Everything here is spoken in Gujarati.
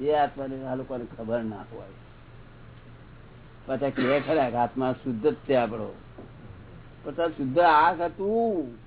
એ આત્માને આ લોકોને ખબર ના હોય. પછી કે ખરા આત્મા શુદ્ધ જ છે આપણો. પણ શુદ્ધ આ હતું.